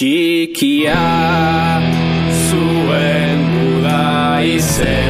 txikia zuen uda izen.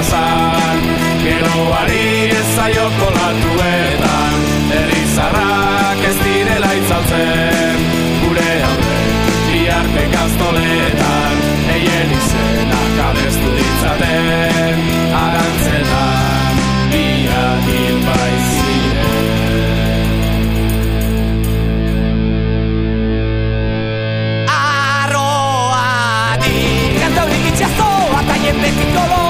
Kantazan Geroari ez zaioko latuetan Herrizarrak ez direla itzaltzen Gure aurre biharpe gaztoletan Eien izenak abestu ditzaten Arantzetan biak hil Arroa di Kantaurik itxazoa Taien betiko loa Betiko kantazan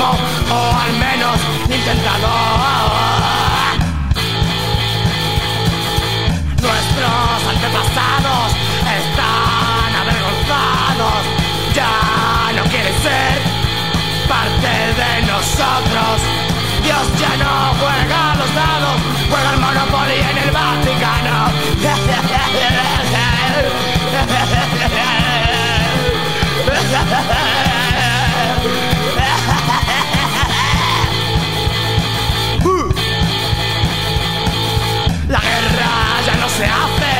o al menos inténtalo. Nuestros antepasados están avergonzados, ya no quieren ser parte de nosotros. Dios ya no juega a los dados, juega el Monopoly en el Vaticano. se hace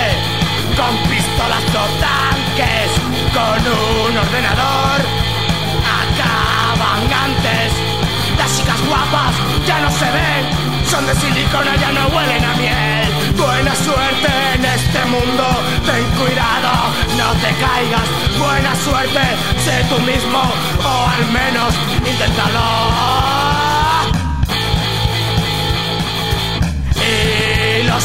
con pistolas o tanques, con un ordenador. Acaban antes. Las chicas guapas ya no se ven, son de silicona, ya no huelen a miel. Buena suerte en este mundo, ten cuidado, no te caigas. Buena suerte, sé tú mismo, o al menos inténtalo. Los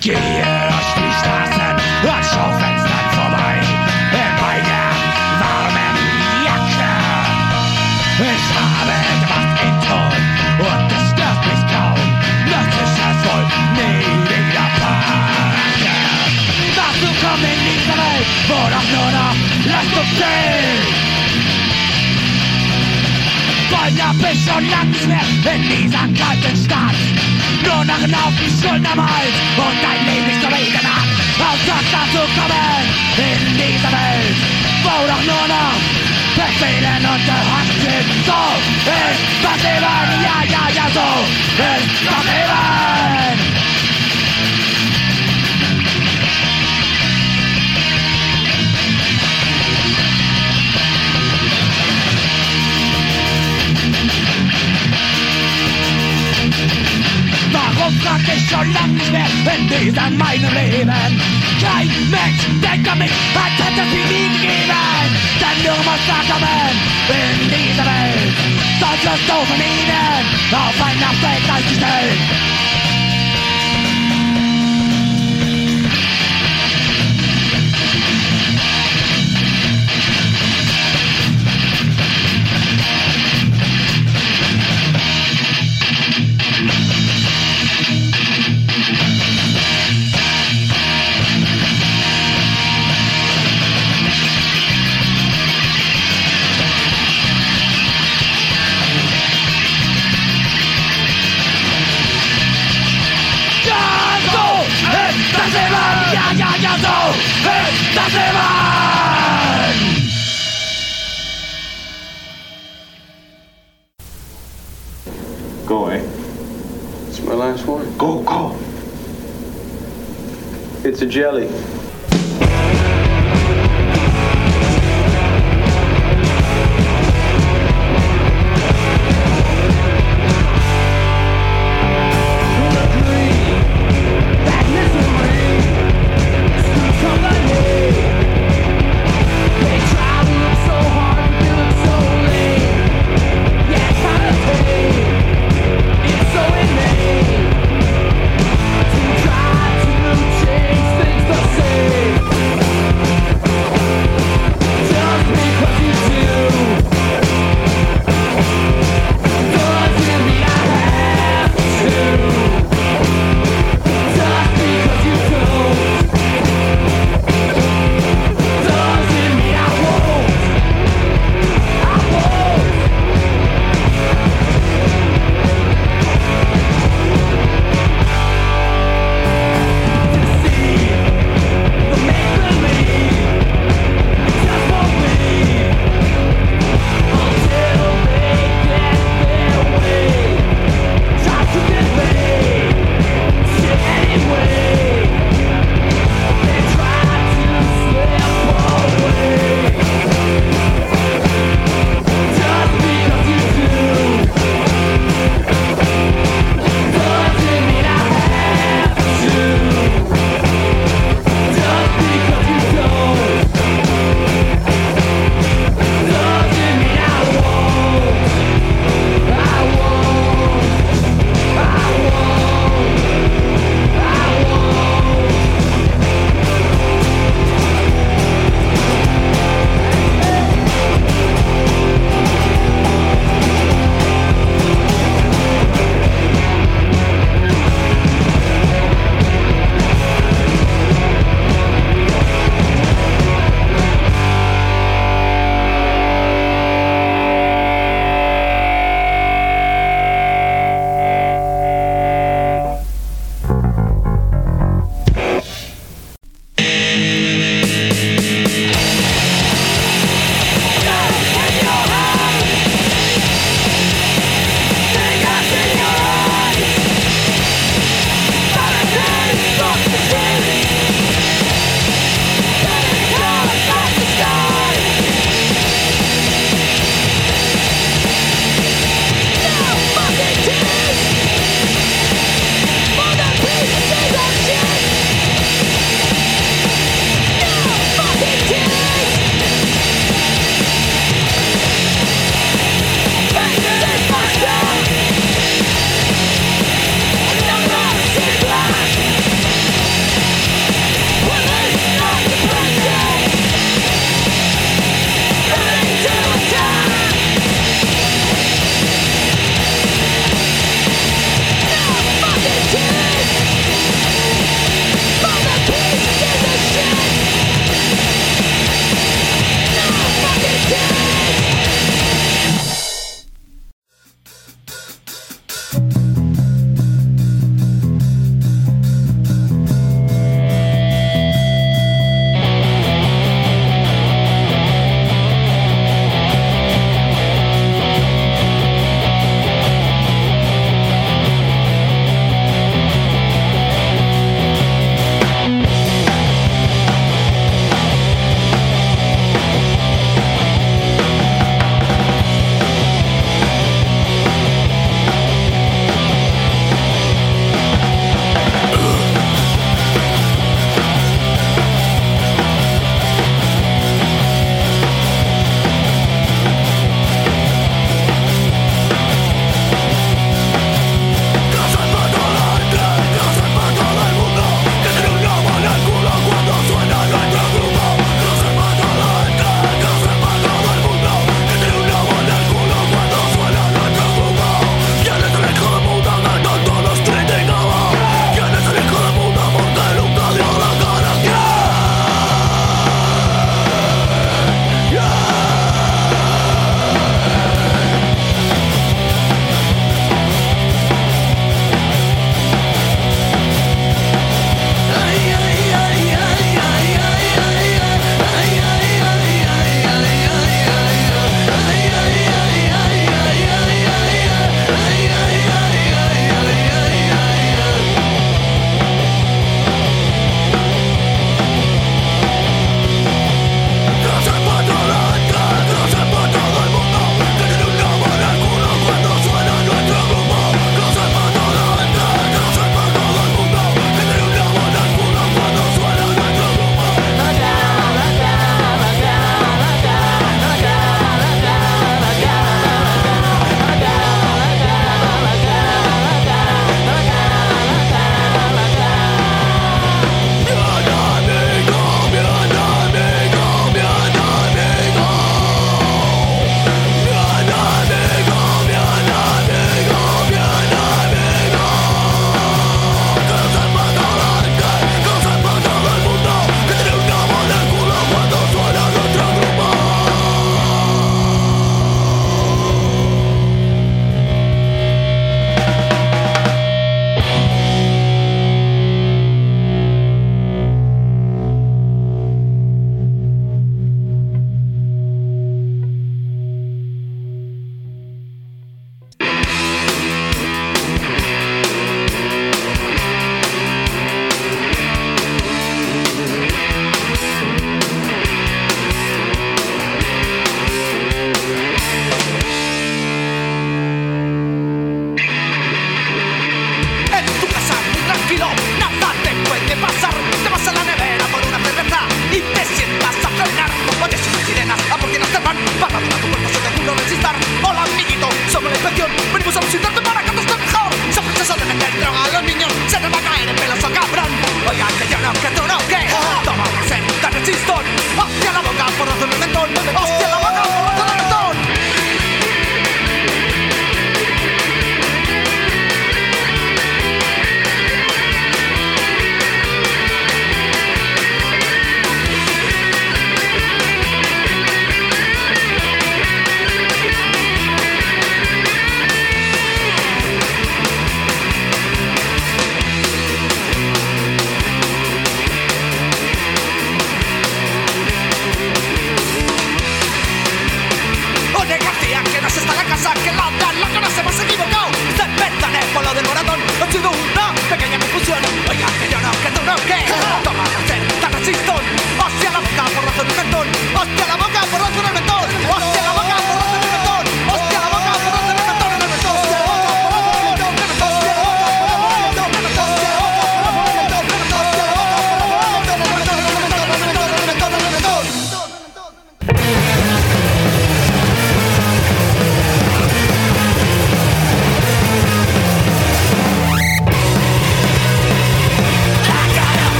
scared. Hab ich schon lang nicht mehr in dieser kalten Stadt. Nur noch Haufen Schulden am Hals und dein Leben nicht zufrieden hat. Auf das dazu kommen in dieser Welt, wo doch nur noch Befehlen und gehasst sind. So ist das Leben, ja, ja, ja, so ist das Leben. Warum frag ich schon lang nicht mehr in diesem meinem Leben? Kein Mensch denkt an mich, als hätte es mich nie gegeben. Denn du musst ankommen in dieser Welt. Sonst wirst du von ihnen auf ein Nachtfeld eingestellt. Go away. Eh? It's my last one. Go, go. It's a jelly.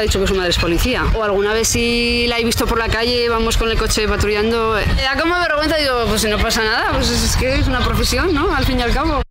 Ha dicho que su madre es policía. O alguna vez si la he visto por la calle, vamos con el coche patrullando, me da como vergüenza, digo, pues si no pasa nada, pues es que es una profesión, ¿no? Al fin y al cabo.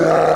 Yeah.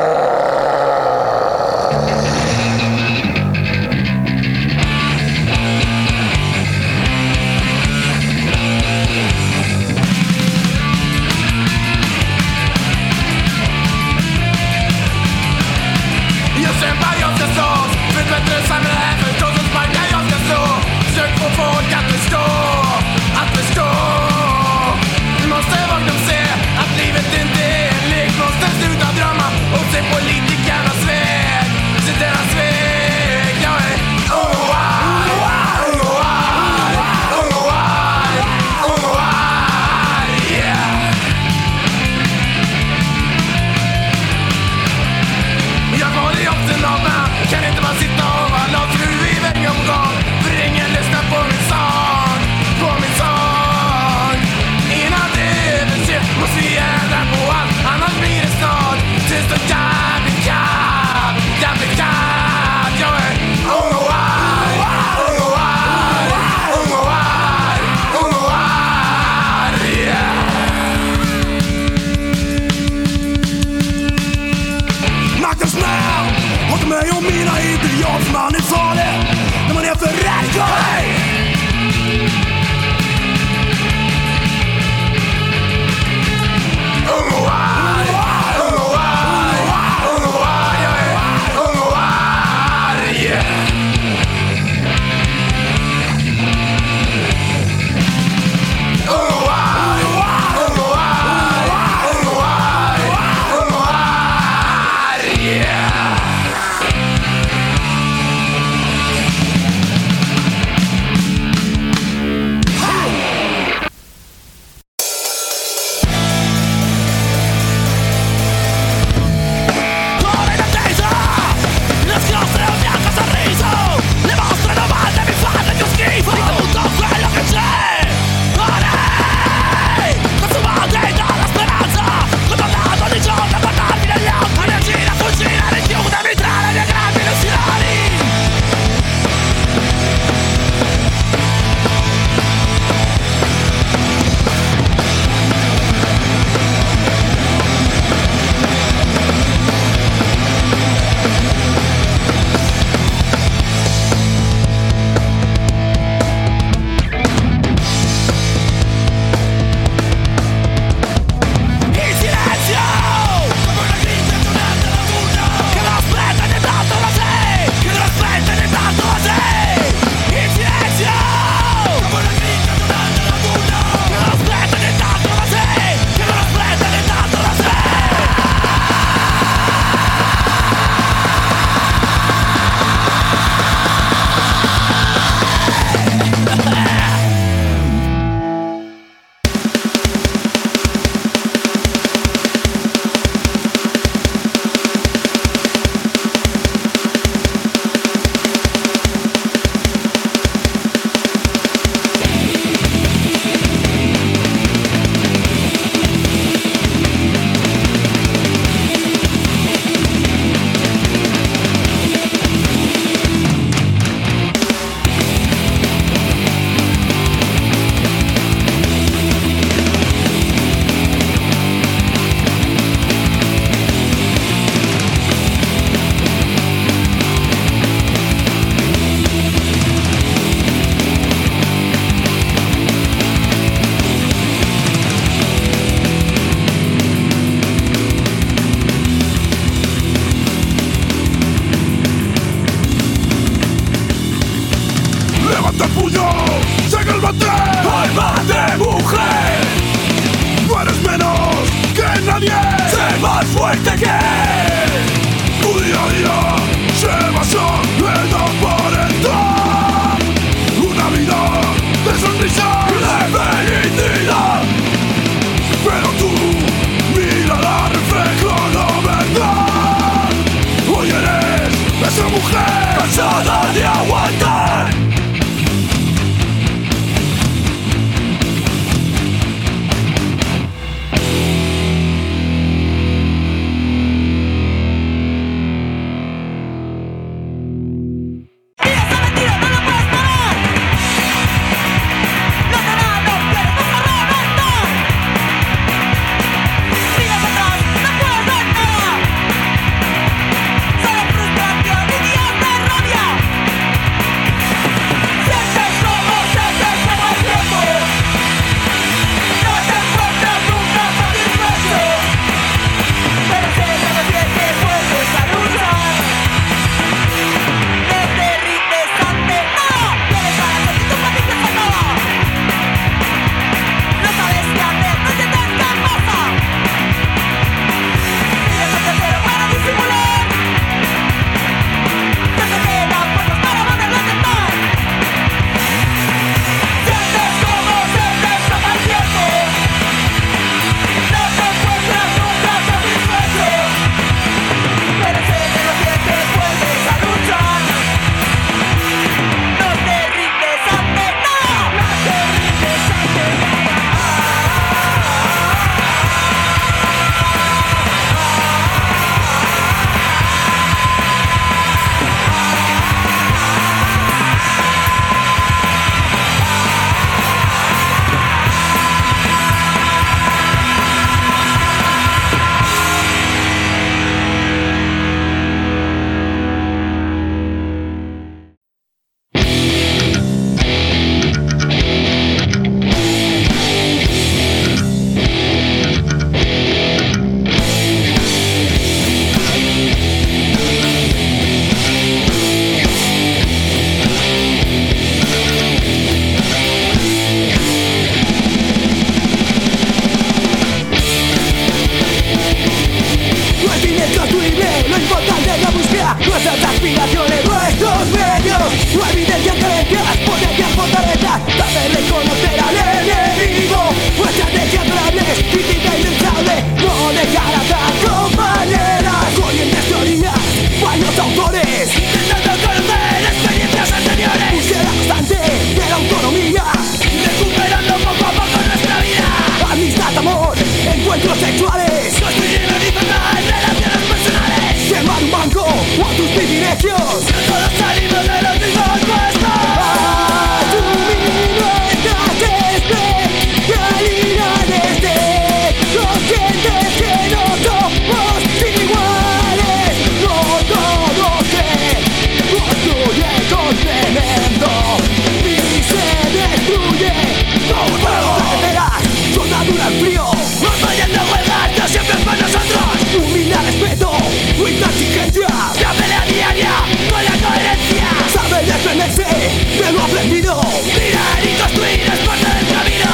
Mirar y construir es parte del camino.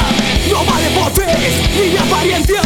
No vale por ni apariencia